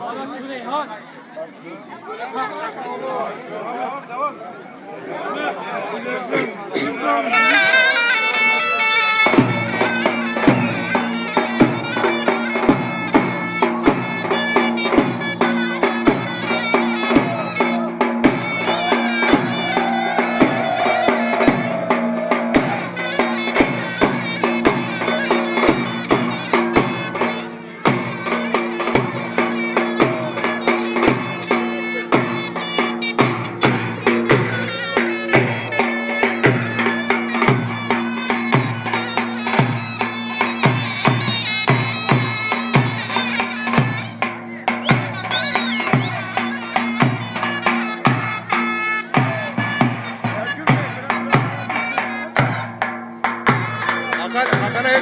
Devam devam.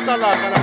lata, tá lata, lata.